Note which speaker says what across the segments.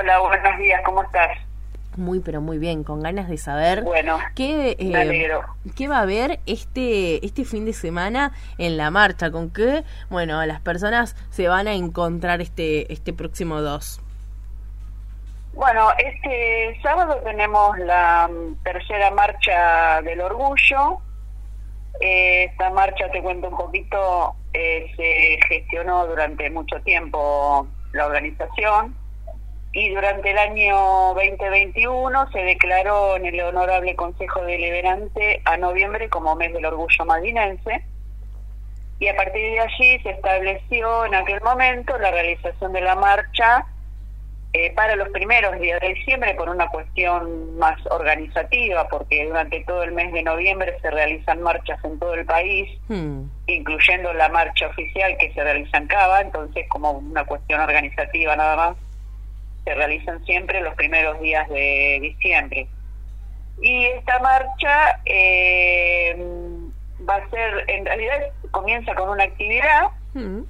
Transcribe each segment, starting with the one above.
Speaker 1: Hola, buenos días, ¿cómo estás?
Speaker 2: Muy, pero muy bien, con ganas de saber
Speaker 1: bueno,
Speaker 2: qué, eh, qué va a haber este, este fin de semana en la marcha, con qué, bueno, las personas se van a encontrar este, este próximo 2.
Speaker 1: Bueno, este sábado tenemos la mm, tercera marcha del orgullo. Esta marcha, te cuento un poquito, eh, se gestionó durante mucho tiempo la organización y durante el año 2021 se declaró en el Honorable Consejo Deliberante a noviembre como mes del orgullo madinense y a partir de allí se estableció en aquel momento la realización de la marcha eh, para los primeros días de diciembre por una cuestión más organizativa, porque durante todo el mes de noviembre se realizan marchas en todo el país, hmm. incluyendo la marcha oficial que se realiza en Cava, entonces como una cuestión organizativa nada más, se realizan siempre los primeros días de diciembre. Y esta marcha eh, va a ser, en realidad comienza con una actividad hmm.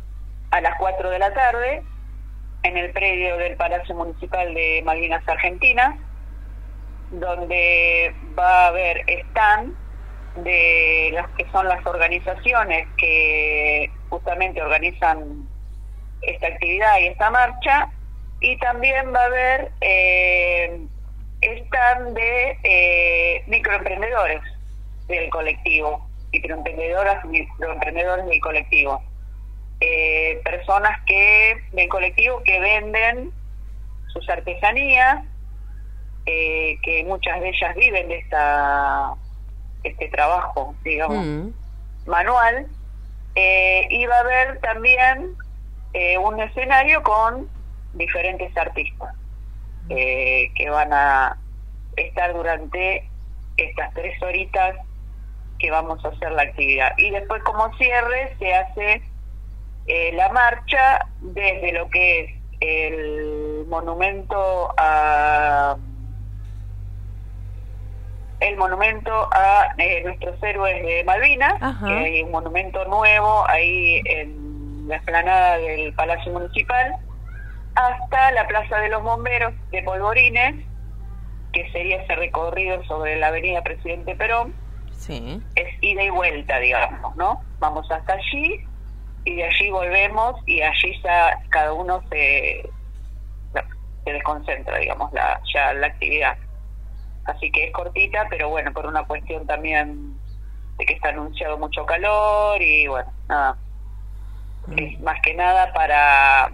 Speaker 1: a las 4 de la tarde, en el predio del Palacio Municipal de Malvinas Argentinas, donde va a haber stand de las que son las organizaciones que justamente organizan esta actividad y esta marcha, y también va a haber eh, stand de eh, microemprendedores del colectivo, microemprendedoras, microemprendedores del colectivo eh, personas que del colectivo que venden sus artesanías, eh, que muchas de ellas viven de esta este trabajo, digamos, mm. manual, eh, y va a haber también eh, un escenario con diferentes artistas eh, que van a estar durante estas tres horitas que vamos a hacer la actividad. Y después como cierre se hace eh, la marcha desde lo que es el monumento a el monumento a eh, nuestros héroes de Malvinas, que hay un monumento nuevo ahí en la explanada del Palacio Municipal, hasta la Plaza de los Bomberos de Polvorines, que sería ese recorrido sobre la Avenida Presidente Perón. Sí. Es ida y vuelta, digamos, ¿no? Vamos hasta allí y de allí volvemos y allí ya cada uno se, se desconcentra, digamos, la, ya la actividad. Así que es cortita, pero bueno, por una cuestión también de que está anunciado mucho calor y bueno, nada. Mm. Es más que nada para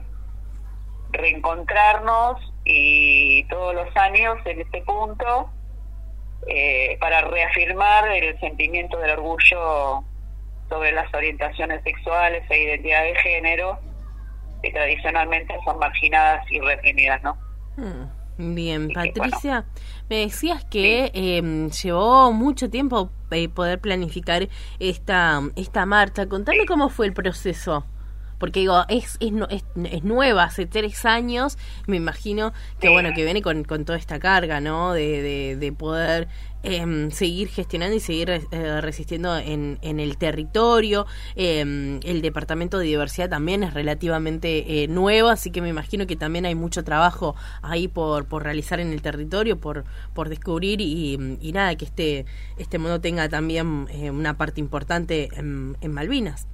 Speaker 1: reencontrarnos y todos los años en este punto eh, para reafirmar el sentimiento del orgullo sobre las orientaciones sexuales e identidad de género que tradicionalmente son marginadas y reprimidas, ¿no?
Speaker 2: Hmm, bien, Patricia, me decías que em, llevó mucho tiempo eh, poder planificar esta, esta marcha. Contame cómo fue el proceso porque digo, es, es, es, nueva, hace tres años, me imagino que bueno, que viene con, con toda esta carga, ¿no? De, de, poder em, seguir gestionando y seguir eh, resistiendo en, en el territorio. Em, el Departamento de Diversidad también es relativamente eh, nuevo, así que me imagino que también hay mucho trabajo ahí por, por realizar en el territorio, por, por descubrir y, y nada, que este, este mundo tenga también eh, una parte importante en, en Malvinas.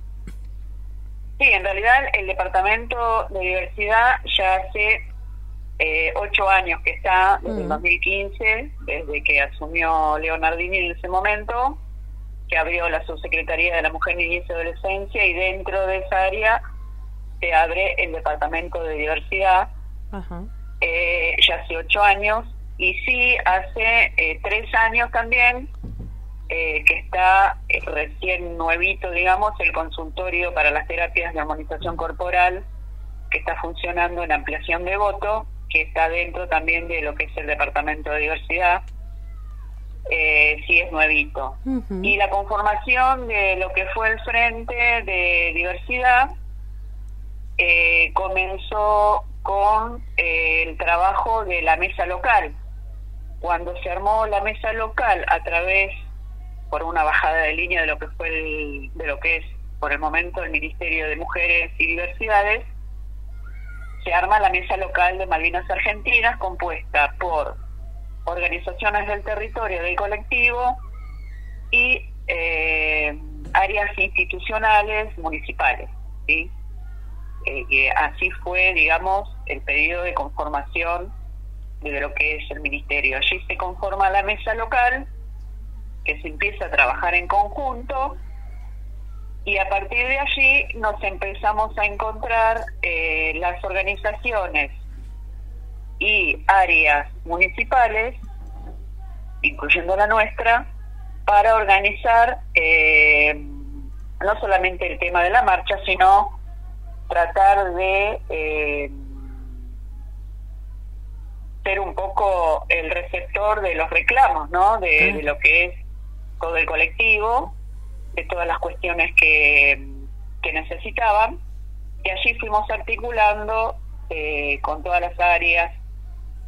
Speaker 1: Sí, en realidad el Departamento de Diversidad ya hace eh, ocho años que está, desde el 2015, mm. desde que asumió Leonardini en ese momento, que abrió la Subsecretaría de la Mujer, Niñez y Adolescencia, y dentro de esa área se abre el Departamento de Diversidad, eh, ya hace ocho años, y sí, hace eh, tres años también eh, que está eh, recién nuevito, digamos, el consultorio para las terapias de armonización corporal, que está funcionando en ampliación de voto, que está dentro también de lo que es el Departamento de Diversidad, eh, sí es nuevito. Y la conformación de lo que fue el Frente de Diversidad eh, comenzó con el trabajo de la mesa local. Cuando se armó la mesa local a través por una bajada de línea de lo que fue de lo que es por el momento el Ministerio de Mujeres y Diversidades, se arma la mesa local de Malvinas Argentinas compuesta por organizaciones del territorio del colectivo y eh, áreas institucionales municipales. ¿sí? Eh, así fue, digamos, el pedido de conformación de lo que es el ministerio. Allí se conforma la mesa local, que se empieza a trabajar en conjunto y a partir de allí nos empezamos a encontrar eh, las organizaciones y áreas municipales, incluyendo la nuestra, para organizar eh, no solamente el tema de la marcha, sino tratar de eh, ser un poco el receptor de los reclamos, ¿no? De, de lo que es todo el colectivo de todas las cuestiones que, que necesitaban y allí fuimos articulando eh, con todas las áreas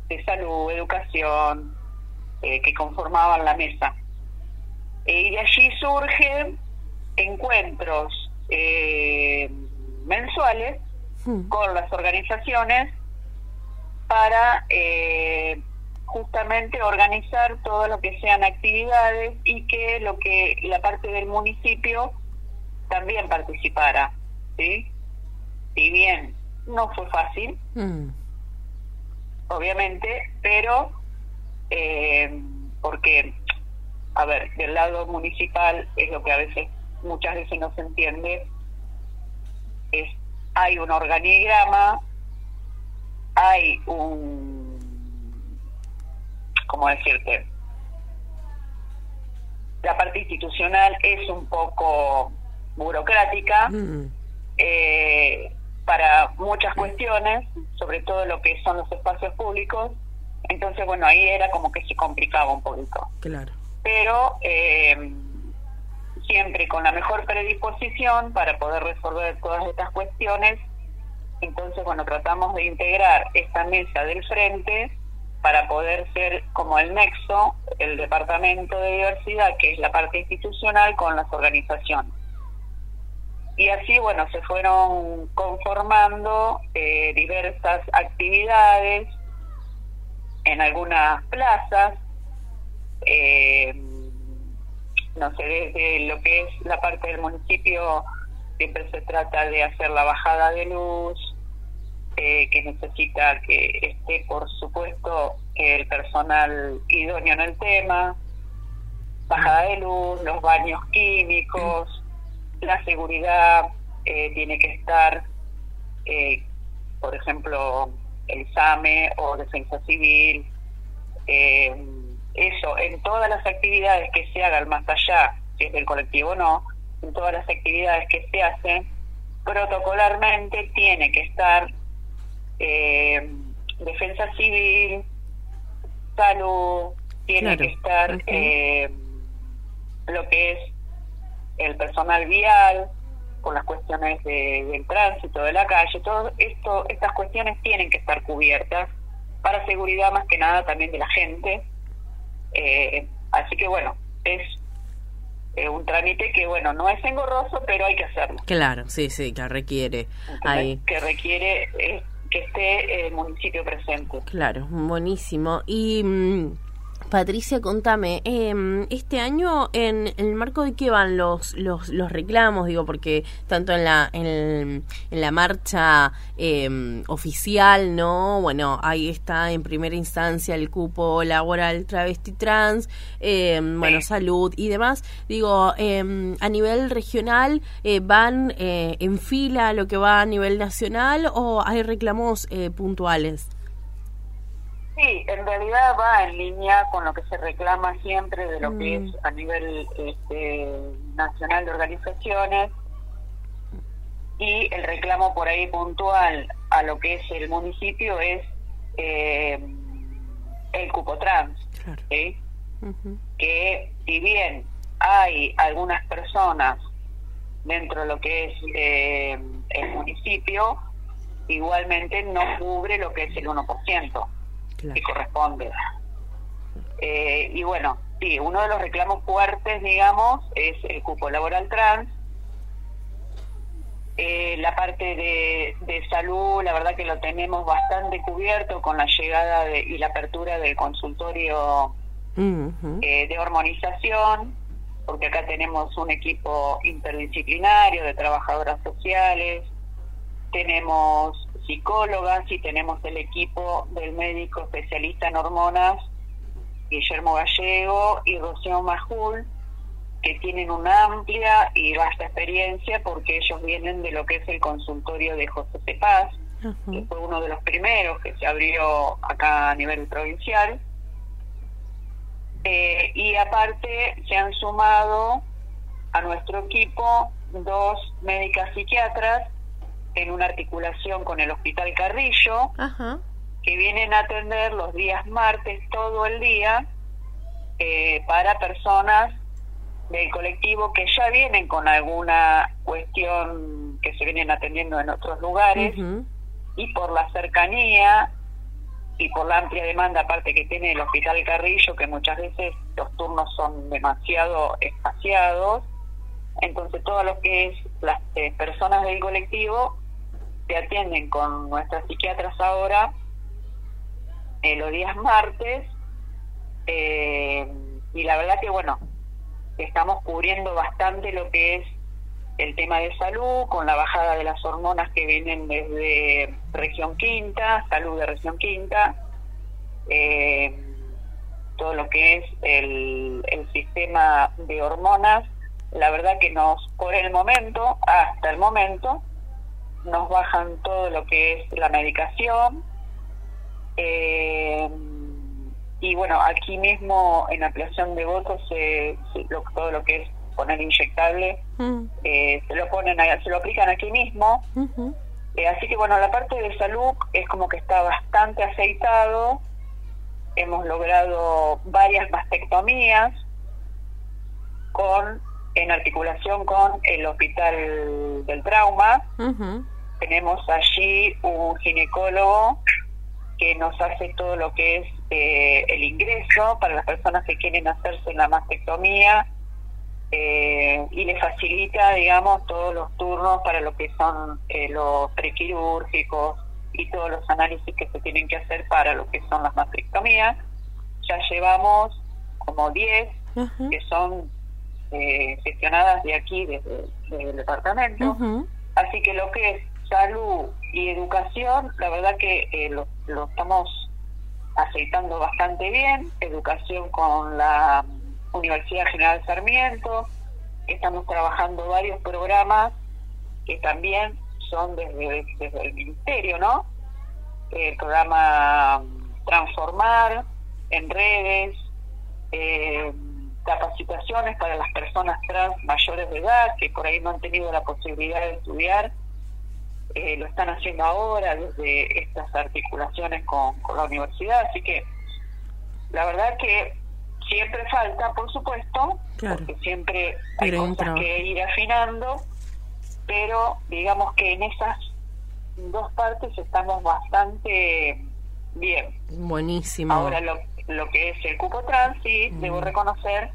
Speaker 1: de salud, educación, eh, que conformaban la mesa. y de allí surgen encuentros eh, mensuales hmm. con las organizaciones para justamente organizar todo lo que sean actividades y que lo que la parte del municipio también participara, ¿sí? Si bien no fue fácil, mm. obviamente, pero eh, porque, a ver, del lado municipal es lo que a veces, muchas veces no se entiende, es hay un organigrama, hay un ¿cómo decirte? La parte institucional es un poco burocrática mm. eh, para muchas cuestiones, sobre todo lo que son los espacios públicos. Entonces, bueno, ahí era como que se complicaba un poquito.
Speaker 2: Claro.
Speaker 1: Pero eh, siempre con la mejor predisposición para poder resolver todas estas cuestiones. Entonces, bueno, tratamos de integrar esta mesa del frente para poder ser como el nexo, el departamento de diversidad, que es la parte institucional, con las organizaciones. Y así, bueno, se fueron conformando eh, diversas actividades en algunas plazas, eh, no sé, desde lo que es la parte del municipio, siempre se trata de hacer la bajada de luz, eh, que necesita que esté, por supuesto, el personal idóneo en el tema, bajada de luz, los baños químicos, la seguridad eh, tiene que estar, eh, por ejemplo, el SAME o Defensa Civil, eso, en todas las actividades que se hagan más allá, si es del colectivo o no, en todas las actividades que se hacen, protocolarmente tiene que estar eh, defensa civil, salud, tiene que estar eh, lo que es el personal vial, con las cuestiones de, del tránsito de la calle, todo esto, estas cuestiones tienen que estar cubiertas para seguridad más que nada también de la gente. Eh, así que bueno, es eh, un trámite que bueno, no es engorroso, pero hay que hacerlo.
Speaker 2: Claro, sí, sí, que requiere.
Speaker 1: Que requiere que esté el municipio presente.
Speaker 2: Claro, buenísimo. Y mm, Patricia, contame, eh, este año en, el marco de qué van los, los, los reclamos, digo, porque tanto en la, en, la marcha em, oficial, ¿no? Bueno, ahí está en primera instancia el cupo laboral travesti trans, em, bueno, salud y demás. Digo, a nivel regional, eh, ¿van eh, en fila lo que va a nivel nacional o hay reclamos eh, puntuales?
Speaker 1: Sí, en realidad va en línea con lo que se reclama siempre de lo que mm. es a nivel este, nacional de organizaciones. Y el reclamo por ahí puntual a lo que es el municipio es eh, el cupo trans, que si bien hay algunas personas dentro de lo que es eh, el municipio, igualmente no cubre lo que es el 1% que corresponde. Eh, y bueno, sí, uno de los reclamos fuertes, digamos, es el cupo laboral trans, Eh, la parte de, salud, la verdad que lo tenemos bastante cubierto con la llegada y la apertura del consultorio eh, de hormonización, porque acá tenemos un equipo interdisciplinario de trabajadoras sociales, tenemos psicólogas y tenemos el equipo del médico especialista en hormonas, Guillermo Gallego y Rocío Majul, que tienen una amplia y vasta experiencia porque ellos vienen de lo que es el consultorio de José Cepaz, que fue uno de los primeros que se abrió acá a nivel provincial. Eh, y aparte se han sumado a nuestro equipo dos médicas psiquiatras en una articulación con el Hospital Carrillo, que vienen a atender los días martes todo el día eh, para personas del colectivo que ya vienen con alguna cuestión que se vienen atendiendo en otros lugares y por la cercanía y por la amplia demanda aparte que tiene el Hospital Carrillo, que muchas veces los turnos son demasiado espaciados, entonces todo lo que es las eh, personas del colectivo atienden con nuestras psiquiatras ahora eh, los días martes eh, y la verdad que bueno estamos cubriendo bastante lo que es el tema de salud, con la bajada de las hormonas que vienen desde región quinta, salud de región quinta, eh, todo lo que es el, el sistema de hormonas, la verdad que nos, por el momento, hasta el momento, nos bajan todo lo que es la medicación. Eh, y bueno, aquí mismo en ampliación de votos, se, todo lo que es poner inyectable, mm. eh, se lo ponen, se lo aplican aquí mismo. Eh, así que bueno, la parte de salud es como que está bastante aceitado. Hemos logrado varias mastectomías con en articulación con el hospital del trauma. Tenemos allí un ginecólogo que nos hace todo lo que es eh, el ingreso para las personas que quieren hacerse la mastectomía eh, y le facilita, digamos, todos los turnos para lo que son eh, los prequirúrgicos y todos los análisis que se tienen que hacer para lo que son las mastectomías. Ya llevamos como 10 que son gestionadas de aquí, desde, el departamento. Así que lo que es salud y educación, la verdad que eh, lo, estamos aceitando bastante bien. Educación con la Universidad General Sarmiento, estamos trabajando varios programas que también son desde, el Ministerio, ¿no? El programa Transformar en redes, eh, capacitaciones para las personas trans mayores de edad que por ahí no han tenido la posibilidad de estudiar eh, lo están haciendo ahora desde estas articulaciones con, la universidad, así que la verdad que siempre falta, por supuesto, porque siempre hay cosas que ir afinando, pero digamos que en esas dos partes estamos bastante bien.
Speaker 2: Buenísimo.
Speaker 1: Ahora lo, lo que es el cupo trans, sí, debo mm. reconocer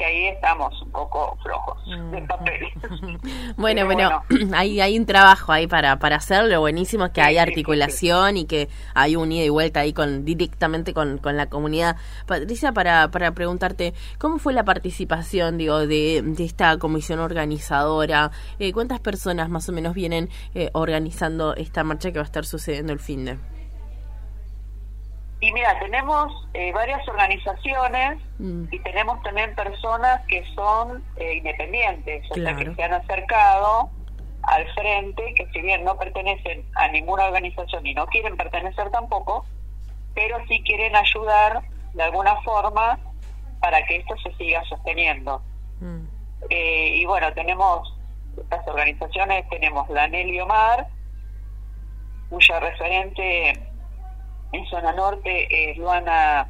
Speaker 1: que ahí estamos un poco flojos de papel.
Speaker 2: bueno, bueno, hay, hay un trabajo ahí para, para hacerlo, buenísimo es que hay articulación y que hay un ida y vuelta ahí con directamente con, con la comunidad. Patricia, para, para preguntarte, ¿cómo fue la participación digo de, de esta comisión organizadora? Eh, ¿Cuántas personas más o menos vienen eh, organizando esta marcha que va a estar sucediendo el fin de?
Speaker 1: Y mira, tenemos eh, varias organizaciones mm. y tenemos también personas que son eh, independientes, o sea, que se han acercado al frente, que si bien no pertenecen a ninguna organización y no quieren pertenecer tampoco, pero sí quieren ayudar de alguna forma para que esto se siga sosteniendo. Mm. Eh, y bueno, tenemos estas organizaciones, tenemos la Nelly Omar, cuya referente en zona norte es Luana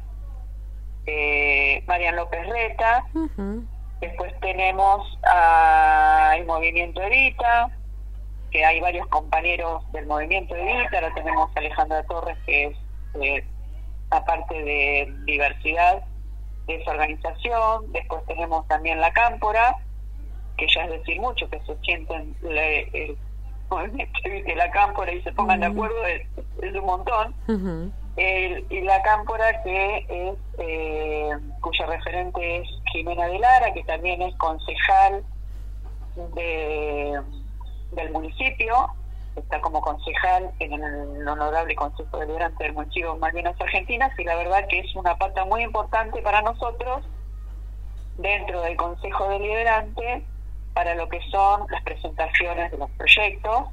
Speaker 1: eh, Marian López Reta. Después tenemos al Movimiento Evita, que hay varios compañeros del Movimiento Evita. Ahora tenemos a Alejandra Torres, que es eh, la parte de diversidad de esa organización. Después tenemos también la Cámpora, que ya es decir mucho, que se sienten el de la cámpora y se pongan de acuerdo, es, un montón. y la cámpora que es, eh, cuyo referente es Jimena de Lara, que también es concejal de, del municipio, está como concejal en el honorable Consejo Deliberante del municipio Malvinas Argentinas y la verdad que es una pata muy importante para nosotros dentro del Consejo Deliberante para lo que son las presentaciones de los proyectos.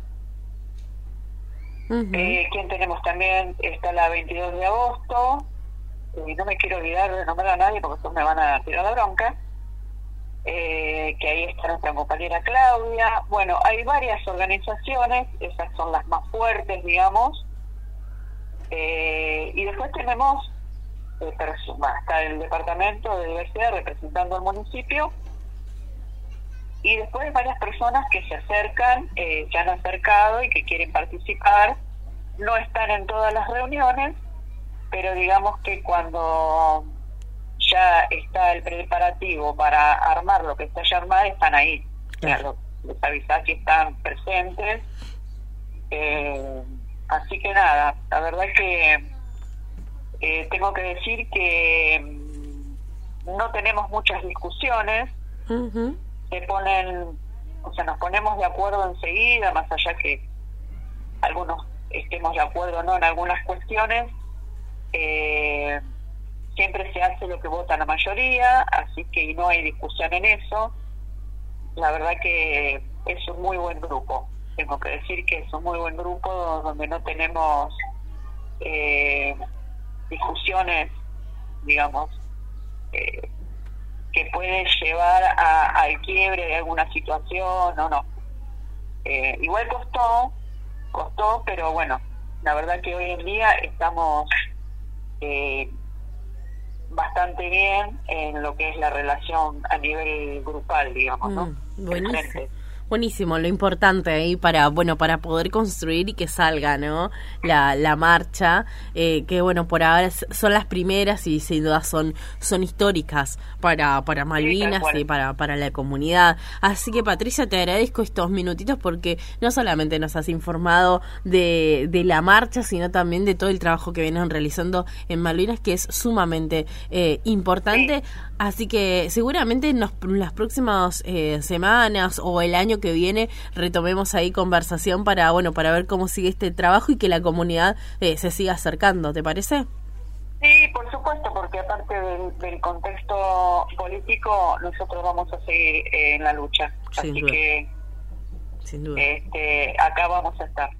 Speaker 1: eh, ¿Quién tenemos también? Está la 22 de agosto. y no me quiero olvidar de nombrar a nadie porque después me van a tirar la bronca. Eh, que ahí está nuestra compañera Claudia. Bueno, hay varias organizaciones, esas son las más fuertes, digamos. Eh, y después tenemos, eh, está el Departamento de Diversidad representando al municipio. Y después varias personas que se acercan, eh, se han acercado y que quieren participar. No están en todas las reuniones, pero digamos que cuando ya está el preparativo para armar lo que está ya armado, están ahí. Claro. les avisás que están presentes. Eh, así que nada, la verdad es que eh, tengo que decir que mm, no tenemos muchas discusiones. Se ponen, o sea, nos ponemos de acuerdo enseguida, más allá que algunos estemos de acuerdo o no en algunas cuestiones. Eh, siempre se hace lo que vota la mayoría, así que no hay discusión en eso. La verdad que es un muy buen grupo. Tengo que decir que es un muy buen grupo donde no tenemos eh, discusiones, digamos, eh, que pueden llevar al quiebre de alguna situación o no. Eh, igual costó, costó, pero bueno, la verdad que hoy en día estamos eh, bastante bien en lo que es la relación a nivel grupal, digamos, ¿no?
Speaker 2: Mm, buenísimo. Buenísimo, lo importante ahí para, bueno, para poder construir y que salga, ¿no? La, la marcha, eh, que bueno, por ahora son las primeras y sin duda son, son históricas para, para Malvinas y para, para la comunidad. Así que Patricia, te agradezco estos minutitos porque no solamente nos has informado de, de la marcha, sino también de todo el trabajo que vienen realizando en Malvinas, que es sumamente eh, importante. Así que seguramente en, las próximas eh, semanas o el año que viene retomemos ahí conversación para bueno para ver cómo sigue este trabajo y que la comunidad eh, se siga acercando te parece
Speaker 1: sí por supuesto porque aparte del, contexto político nosotros vamos a seguir en la lucha. Así que Sin duda. Este, acá vamos a estar